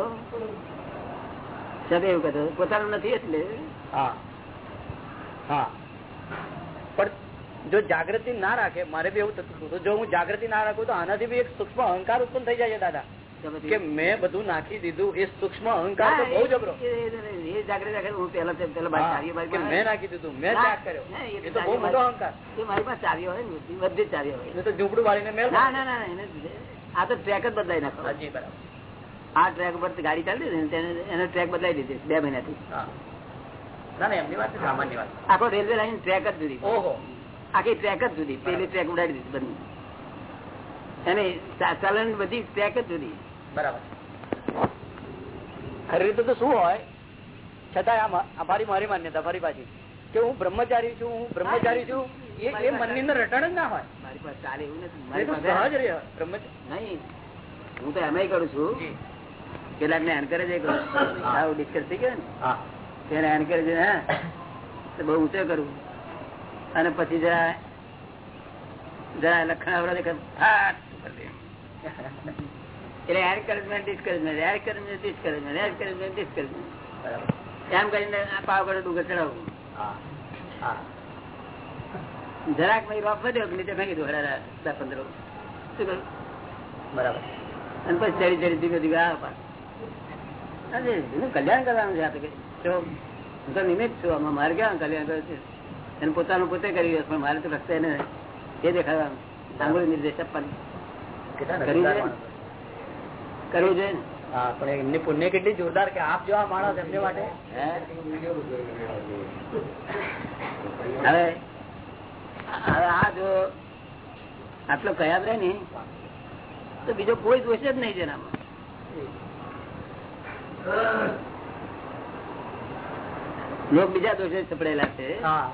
સાથે એવું કહેતો પોતાનું નથી એટલે? હા. હા. જો જાગૃતિ ના રાખે મારે બી એવું થતું જો હું જાગૃતિ ના રાખું તો આનાથી બી એક સૂક્ષ્મ અહંકાર ઉત્પન્ન થઈ જાય છે દાદા. કે મેં બધું નાખી દીધું એ સૂક્ષ્મ અહંકાર તો બહુ જબરો મેં નાખી દીધું મેં ત્યાગ કર્યો. એ તો બહુ મોટો અહંકાર. મારી પાસે ચાવી હોય ને બધી ચાવી હોય. તો ઝૂંપડું વાળીને મેલ ના ના આ તો ટ્રેક જ બદલાઈ નાખો હાજી બરાબર. આ ટ્રેક પર ગાડી ચાલતી હતી ને એને ટ્રેક બદલાઈ દીધી બે મહિનાથી. ના ના એમની વાત સામાન્ય વાત. આખો રેલવે લાઈન ટ્રેક જ દીધી. ઓહો. આખી ટ્રેક જ જુદી. પેલી ટ્રેક ઉડાડી દીધી બધી અને ચાલન બધી ટ્રેક જ જુદી. બરાબર. ખરી રીતે તો શું હોય? છતાં મા- મારી માન્યતા ફરી પાછી. કે હું બ્રહ્મચારી છું હું બ્રહ્મચારી છું એ એ મનની અંદર રટણ જ ના હોય. મારી પાસે ચાલે એવું નથી. મારી પાસે સહજ રહે બ્રહ્મચારી નહીં. હું તો એમ કરું છું. પેલા કેટલાક ને એન્કરેજ કરું આવું ડિસ્કસ થઈ ગયો ને? તેને એન્કરેજ હે? તો બહુ ઊંચે કરું. અને પછી જરા જરા લખણ આવડે કે ફાટ. એટલે encouragement discouragement encouragement discouragement encouragement discouragement એમ કરીને પાવાગઢ ડુંગર ચડાવું. હા હા. જરાક મેં રોપ વધ્યો નીચે ફેંકી દો હરા દસ પંદર શું કરું બરાબર. અને પછી ચડી ચડી ધીમે ધીમે આ પાછું. કલ્યાણ કરવાનું છે આ તો કઈ. તો નિમિત્ત છું આમાં મારે ક્યાં કલ્યાણ કરે છે? એને પોતાનું પોતે કરી રહ્યો પણ મારે તો રસ્તે એને એ દેખાડવાનું. સાંભળ્યું નિર્દેશ આપવાનું. કરવું જોઈએ પણ એમની પુણ્ય કેટલી જોરદાર કે આપ જેવા માણસ એમને માટે. હવે હવે આ જો આટલો કયાબ રહે ને તો બીજો કોઈ દોષ જ નહીં જેનામાં. લોક બીજા દોષે સપડેલા છે. હા.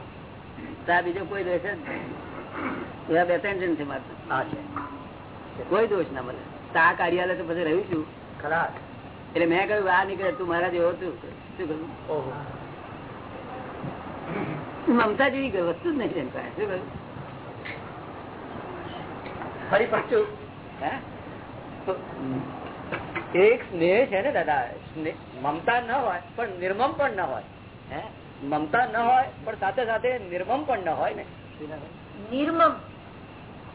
તો આ બીજો કોઈ દોષ જ નહીં. બે ત્રણ જણ છે કોઈ દોષ ના મળે. તા કાર્યાલય તો પછી રહ્યું છું. ખરાબ એટલે મેં કહ્યું આ નીકળે તું મારા જેવો તું શું કહ્યું મમતા જેવી વસ્તુ જ નહીં. શું કહ્યું ફરી પાછું. હે? એક સ્નેહ છે ને દાદા મમતા ન હોય પણ નિર્મમ પણ ન હોય. હે? મમતા ન હોય પણ સાથે સાથે નિર્મમ પણ ન હોય ને. નિર્મમ.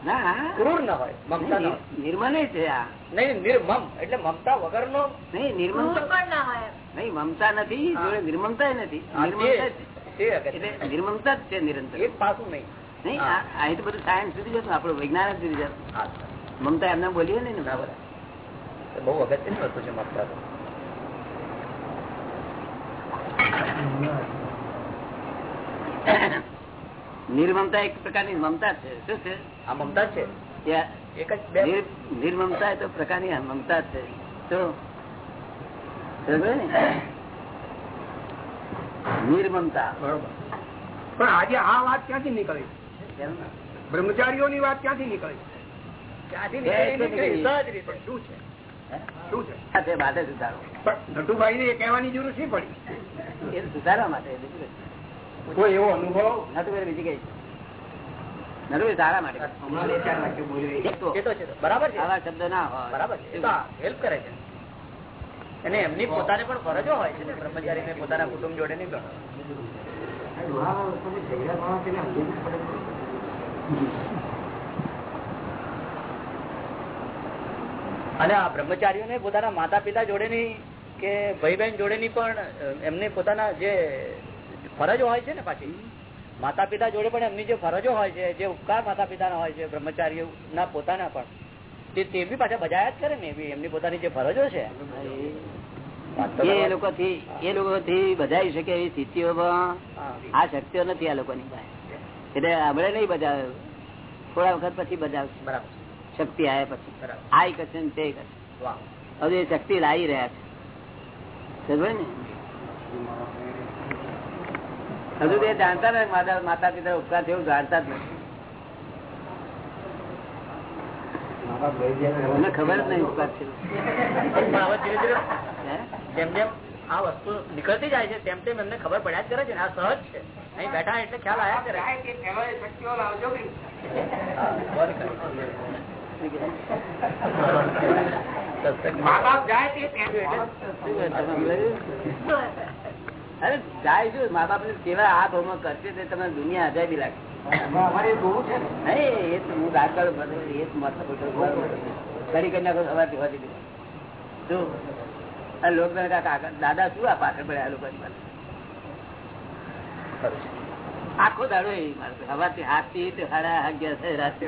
ના. ક્રૂર ન હોય મમતા નિર્મલ છે આ. નહીં નિર્મમ એટલે મમતા વગરનો નહીં ક્રૂર પણ ના હોય. નહીં મમતા નથી જોડે નિર્મમતા નથી. નિર્મમતા જ છે. નિર્મમતા જ છે નિરંતર. એક પાસું નહીં. નહીં અહીં તો બધું સાયન્સ સુધી જતું આપણું વિજ્ઞાન જ સુધી જતું મમતા એમને બોલીએ ને બરાબર બહુ અગત્યની વસ્તુ છે મમતા તો નિર્મમતા એક પ્રકારની મમતા છે. શું છે? આ મમતા છે? નિર્મમતા તો પ્રકારની મમતા છે. તો નિર્મમતા. બરોબર. પણ આજે આ વાત ક્યાંથી નીકળી? બ્રહ્મચારીઓની વાત ક્યાંથી નીકળી? ને સુધારવા માટે કઈ. એવો અનુભવ નતું કરે બીજી કઈ? નતું સારા માટે. એક તો એ તો છે બરાબર છે. આવા શબ્દ ના હોય. બરાબર છે. એ તો હેલ્પ કરે છે. અને આ પોતાને પણ ફરજો હોય છે ને. પોતાના કુટુંબ જોડે નહીં ગણો અને આ બ્રહ્મચારીઓને પોતાના માતા પિતા જોડેની કે ભાઈ બહેન જોડેની પણ એમને પોતાના જે ફરજો હોય છે ને પાછી? માતા પિતા જોડે પણ એમની જે ફરજો હોય છે જે ઉપકાર માતા પિતાના હોય છે બ્રહ્મચારીઓના પોતાના પણ તે બી પાછા બજાયા જ કરે ને એવી એમની પોતાની જે ફરજો છે? એ લોકો થી એ લોકો થી બજાવી શકે એવી સ્થિતિઓમાં આ શક્તિઓ નથી આ લોકોની પાસે. એટલે હમણાં નહીં બજાવે. થોડા વખત પછી બજાવશે. બરાબર. શક્તિ આવ્યા પછી. બરાબર. આ કરશે ને તે કરશે હવે એ શક્તિ લાવી રહ્યા છે. ને? હજુ તે જાણતા ને માતા પિતા ઉપકાર થયું જાણતા જ નથી. ખબર જ નહીં ઉપકાર? જેમ જેમ આ વસ્તુ નીકળતી જાય છે તેમ તેમ એમને ખબર પડ્યા જ કરે છે આ સહજ છે. અહીં બેઠા એટલે ખ્યાલ આવ્યા કરે મા બાપ જાય અરે જાય શું? મા બાપ ને કેવા ભાવમાં કરશે તે તમને દુનિયા અજાબી લાગે આ દાદા શું આ પાછળ પડ્યા લોકો? આખો દાડો એ હવાથી હાથી સાડા અગિયાર રાત્રે.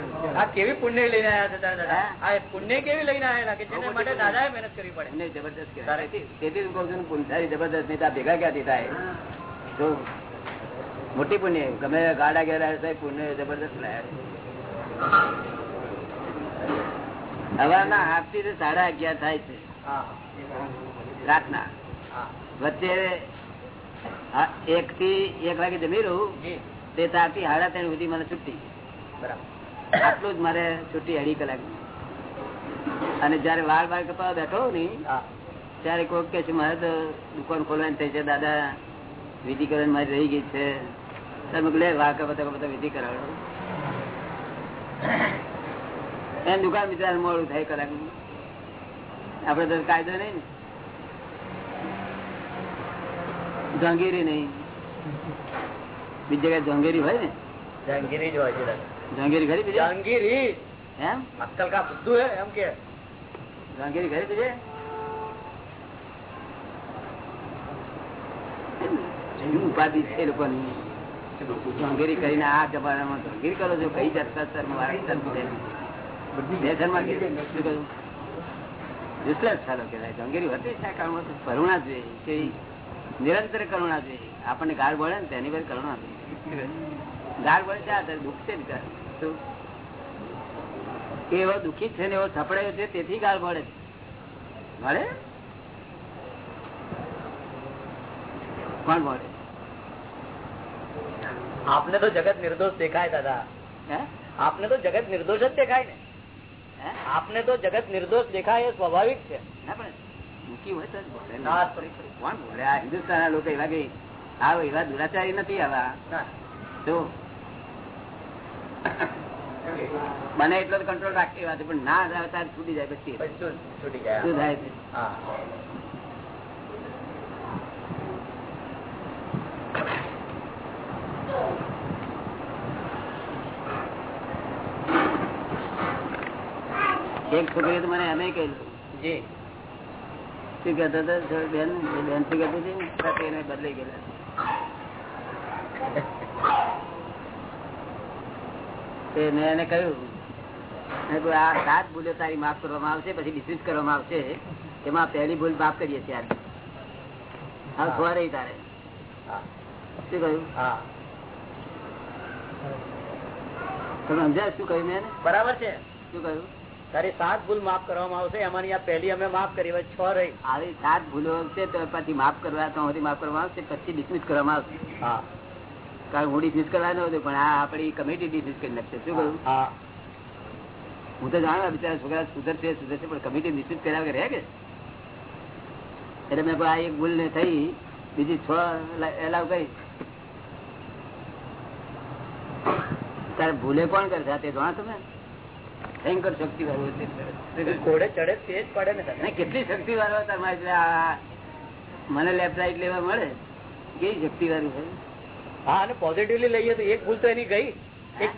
કેવી પુણ્ય લઈને આવ્યા દાદા? આ પુણ્ય કેવી લઈને આવ્યા કે જેને માટે દાદાએ મહેનત કરવી પડે? જબરદસ્ત. તેથી હું કહું છું પુનસારી જબરદસ્ત નહીં ભેગા ક્યાંથી થાય? જો મોટી પુણ્ય ગમે ગાડા ઘેરા થાય પુણ્ય જબરદસ્ત લાયા હવાના આઠ સાડા અગિયાર થાય છે. રાતના. વચ્ચે એક થી એક વાગે જમી રહું તે તારથી સાડા ત્રણ સુધી મને છુટ્ટી. બરાબર. આટલું જ મારે છુટ્ટી અઢી કલાક. અને જયારે વાળ વાળ કપાવા બેઠો ને ત્યારે કોઈક કે છે મારે તો દુકાન ખોલવાની થઈ છે દાદા વિધિ કરવાની મારી રહી ગઈ છે. તમે લે વાળ કપા તો બધા વિધિ કરાવડો એમ દુકાન બિચારા મોડું થાય કલાક આપડે તો કાયદો નહીં ને. જહાંગીરી નહીં બીજી જગ્યાએ જહાંગીરી હોય ને જહાંગીરી જ હોય છે દાદા જહાંગીરી ખરી બીજે જહાંગીરી એમ અક્કલ કા બુદ્ધુ હે એમ કે જહાંગીરી ખરી બીજે એની ઉપાધિ છે લોકોની જહાંગીરી કરીને આ જમાનામાં જહાંગીરી કરો છો કઈ જાતના ધર્મ વાળા ધર્મ છે? બે ધર્મમાં કે શું કહ્યું useless fellow કહેવાય. જહાંગીરી હતી શા કારણમાં તો કરુણા જોઈએ કે નિરંતર કરુણા છે આપણને ગાળ બોલે ને તેની પર કરુણા છે ગાળ બોલે છે આ દુઃખ છે ને એવો દુઃખી છે ને એવો સપડાયો છે તેથી મળે છે. મળે કોણ મળે આપને તો જગત નિર્દોષ દેખાય દાદા. આપને તો જગત નિર્દોષ જ દેખાય ને. હે? આપને તો જગત નિર્દોષ દેખાય એ સ્વાભાવિક છે. દુઃખી હોય તો બોલે ને. ના. કોણ બોલે? આ હિન્દુસ્તાન લોકો એવા કે આવો એવા દુરાચારી નથી આવા. તો મને એટલો કંટ્રોલ રાખી વાત પણ ના આવે ત્યારે છૂટી જાય પછી. શું? છૂટી ગયા શું થાય? છે એક છોકરી તો મને એમ કહ્યું જી. શું કહેતો હતો? બેન બેન શું કહેતી હતી એને બદલાઈ ગયેલા. તે મેં એને કહ્યું આ સાત ભૂલો તારી માફ કરવામાં આવશે પછી ડિસ્મિસ કરવામાં આવશે. એમાં પહેલી ભૂલ માફ કરીએ છીએ હા ખોવા રહી તારે. શું કહ્યું? હા. તમે સમજાય શું કહ્યું મેં? બરાબર છે. શું કહ્યું? તારી સાત ભૂલ માફ કરવામાં આવશે એમાંની આ પહેલી અમે માફ કરી હવે છ રહી. આવી સાત ભૂલો છે તો પછી માફ કરવા તો માફ કરવામાં આવશે પછી ડિસમિસ કરવામાં આવશે. હા. કારણ હું ડિસમિસ કરવાનો હતો પણ આ આપણી કમિટી ડિસમિસ કરી નાખશે. શું કહ્યું? હા. હું તો જાણું બિચારા છોકરા સુધરશે સુધરશે પણ કમિટી નિશ્ચિત કર્યા વગર રહે કે? એટલે મેં આ એક ભૂલ ને થઈ બીજી છ એલાવ કરી. તારે ભૂલે કોણ કરશે? તે જાણો તમે? ભયંકર શક્તિ વાળું છે. ઘોડે ચડે તે જ પડે ને. કેટલી શક્તિ વાળો તમારે મને લેફ્ટ લેવા મળે? કેવી શક્તિ વાળું છે હા અને પોઝિટિવલી લઈએ તો એક ભૂલ તો એની ગઈ.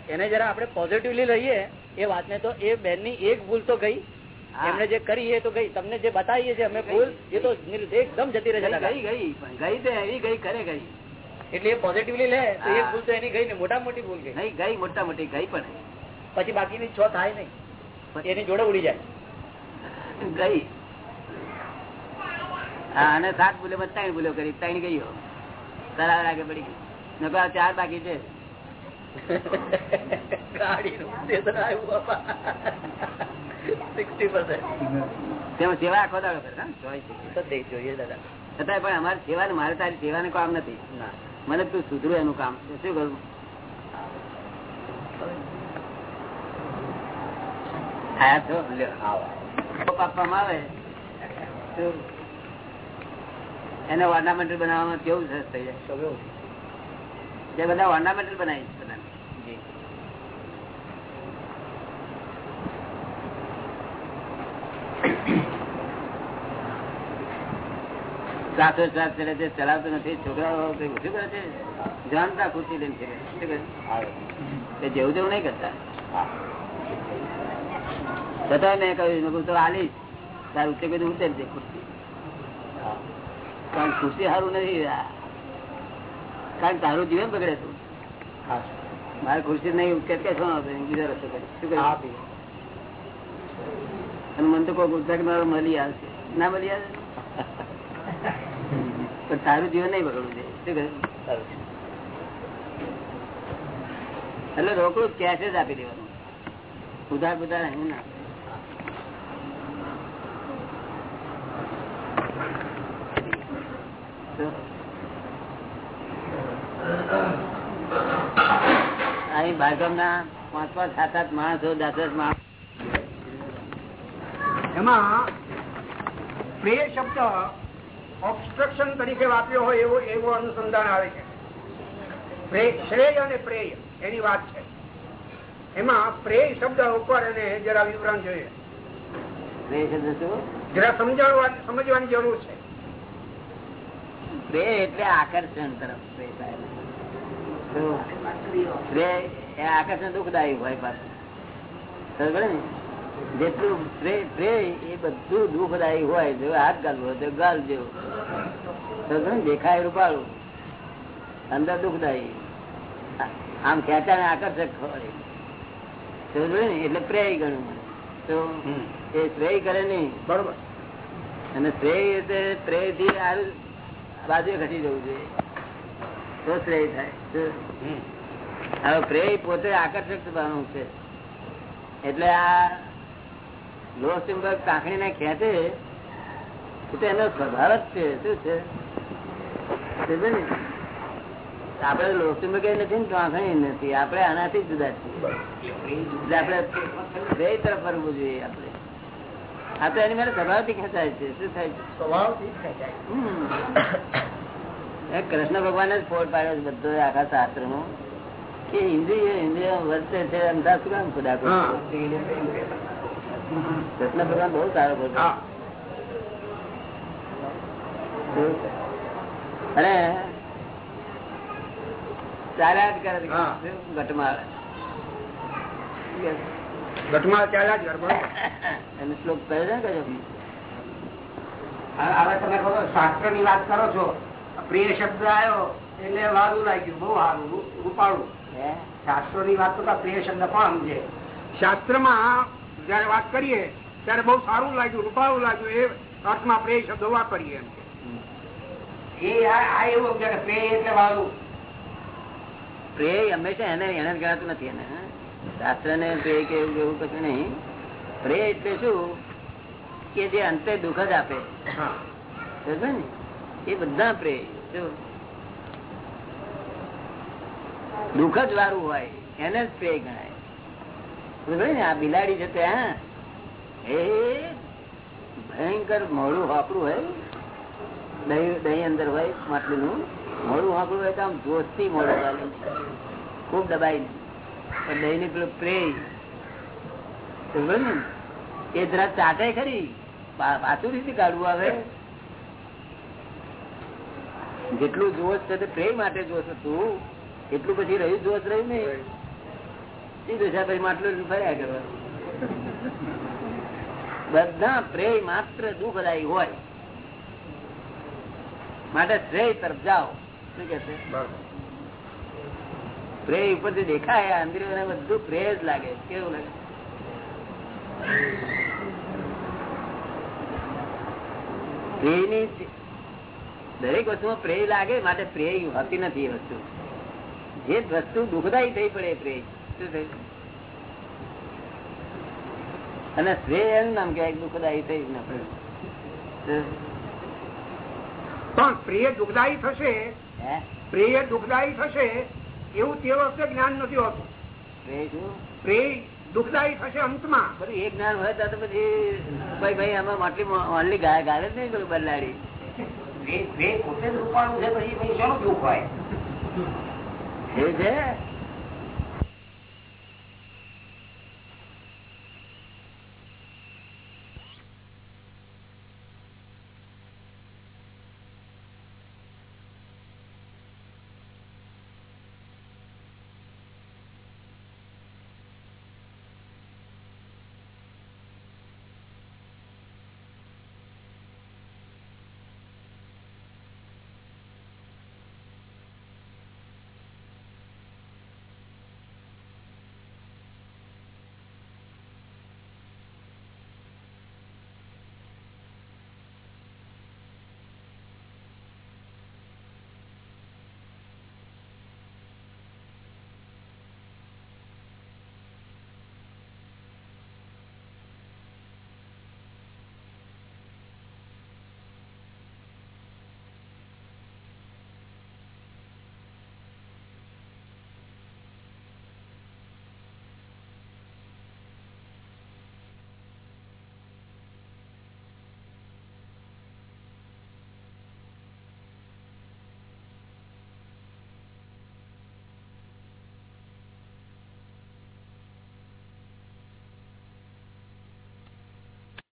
એને જરા આપણે પોઝિટિવલી લઈએ એ વાતને તો એ બેનની એક ભૂલ તો ગઈ. એમને જે કરી એ તો ગઈ. તમને જે બતાવીએ છે અમે ભૂલ એ તો એકદમ જતી રહે ગઈ ગઈ ગઈ. તો એવી ગઈ ખરે ગઈ. એટલે એ પોઝિટિવલી લે તો એક ભૂલ તો એની ગઈ ને મોટા મોટી ભૂલ ગઈ. ગઈ મોટા મોટી ગઈ પણ પછી બાકીની છ થાય નહીં. એની જોડે ઉડી જાય. ગઈ. હા અને સાત ભૂલે માં ત્રણ ભૂલો કરી ત્રણ ગયો તરાવ આગળ પડી ગઈ. નકર ચાર બાકી છે. સેવા મારે તારી સેવાનું કામ નથી. મને તું સુધરું એનું કામ. શું કરું? આયા છો આપવામાં આવે. તો એને ઓર્નામેન્ટલ બનાવવામાં કેવું સરસ થઈ જાય? જે બધા ઓર્નામેન્ટલ બનાવી છે. જી. સાત ચડે છે ચલાવતો નથી. છોકરાઓ કઈ ઓછું કરે છે? જાણતા ખુશી લઈને એ જેવું તેવું નહીં કરતા. છતાં મેં કહ્યું કહ્યું તો આલીશ તારું ઉચ્ચે બધું દે ખુરશી. કારણ ખુરશી સારું નથી. કારણ તારું જીવન બગડે તું મારે ખુરશી નહીં ઉકેલ કે શું આવશે? રસ્તો કરે શું હા અને મને તો કોઈ ગુજરાત મારો મળી આવશે ના મળી આવે પણ તારું જીવન નહીં બગડવું છે શું કહે? સારું. છે એટલે રોકડું કેશ જ આપી દેવાનું. ઉધાર બુધાર હું ના તો અહીં ભાગમના પાંચ પાંચ સાત સાત માણસો દસ દસ માણસ. એમાં પ્રેય શબ્દ ઓબ્સ્ટ્રક્શન તરીકે વાપર્યો હોય એવો એવો અનુસંધાન આવે છે. શ્રેય અને પ્રેય એની વાત છે. એમાં પ્રેય શબ્દ ઉપર અને જરા વિવરણ જોઈએ. જરા સમજાવવા સમજવાની જરૂર છે. પ્રેય એટલે આકર્ષણ તરફ એ આકર્ષણ દુઃખદાયી હોય પાછું. જેટલું પ્રેય એ બધું દુઃખદાયી હોય જો હાથ ગાલવું હોય તો ગાલ જેવું? દેખાય રૂપાળું. અંદર દુઃખદાયી. આમ ખેંચા ને આકર્ષક હોય. ને? એટલે પ્રેય ગણું તો એ શ્રેય કરે નહીં. બરોબર. અને શ્રેય એટલે પ્રેયથી બાજુ ઘટી જવું જોઈએ. તો શ્રેય થાય. હવે પ્રેય પોતે આકર્ષક બનવું છે. એટલે આ લોહચુંબક કાંકણી ને ખેંચે તો એનો સ્વભાવ જ છે. શું છે? આપડે એ નથી ને કાંકણી નથી. આપણે આનાથી જુદા છીએ. આપડે આપણે પ્રેય તરફ ફરવું જોઈએ આપણે. આ તો એની મારે સ્વભાવથી ખેંચાય છે. શું થાય છે? સ્વભાવથી ખેંચાય. કૃષ્ણ ભગવાન જ ફોડ પાડ્યો છે બધો આખા શાસ્ત્ર નો કે ઇન્દ્રિય ઇન્દ્રિય વર્તે છે અંધા શું કામ ખુદા કૃષ્ણ ભગવાન બહુ સારો બોલ અને ચાલ્યા જ કરે ઘટમાં હા. ઘટમાં ચાલ્યા જ ગરબડ એને શ્લોક કહ્યો છે હવે તમે કહો શાસ્ત્રની વાત કરો છો. પ્રિય શબ્દ આવ્યો એટલે વારું લાગ્યું બહુ સારું રૂપાળું? શાસ્ત્રો ની વાત તો પ્રિય શબ્દ પણ સમજે? શાસ્ત્રમાં જયારે વાત કરીએ ત્યારે બહુ સારું લાગ્યું રૂપાળું લાગ્યું એ અર્થમાં પ્રેય શબ્દો વાપરીએ એમ. એ આ એવું સમજે પ્રેય એટલે વારું. પ્રેય હંમેશા એને એને જ ગણાતું નથી એને શાસ્ત્ર ને કે એવું એવું કશું નહીં. પ્રે એટલે શું કે જે અંતે દુઃખ જ આપે. ને? એ બધા પ્રે દુઃખ જ વાળું હોય એને જ પ્રે ગણાય. ને? આ બિલાડી છે ત્યાં એ ભયંકર મોડું વાપરું હોય. દહીં દહીં અંદર હોય માટલીનું. મોડું વાપરું હોય તો આમ જોશથી મોડું ચાલે. ખૂબ દબાઈ પણ પેલો ને. એ જરા ચાટે ખરી. પાછું રીતે કાઢવું આવે જેટલું જોશ છે તે પ્રેમ માટે જોશ હતું. એટલું પછી રહ્યું જોશ રહ્યું ને એ છે પછી માટલું ફર્યા કરવા બધા પ્રેય માત્ર દુઃખદાયી હોય. માટે શ્રેય તરફ જાઓ. શું કે છે પ્રેય ઉપરથી દેખાય આ ઇન્દ્રિયોને બધું પ્રેય જ લાગે. કેવું લાગે? પ્રેયની દરેક વસ્તુમાં પ્રેય લાગે માટે પ્રેય હોતી નથી એ વસ્તુ. જે વસ્તુ દુઃખદાયી થઈ પડે એ પ્રેય. શું થયું? અને શ્રેય એમ નામ કે દુઃખદાયી થઈ ના પડે. પણ પ્રિય દુઃખદાયી થશે હે? પ્રિય દુઃખદાયી થશે એવું તે વખતે જ્ઞાન નથી હોતું. પ્રેય દુઃખદાયી થશે અંતમાં. બધું એક જ્ઞાન હોય તો પછી ભાઈ ભાઈ આમાં માટલી ઓનલી ગાય ગાળે જ નહીં બદલાડી પોતે જ રૂપાળું છે પછી પછી શાનું દુઃખ હોય? એ છે?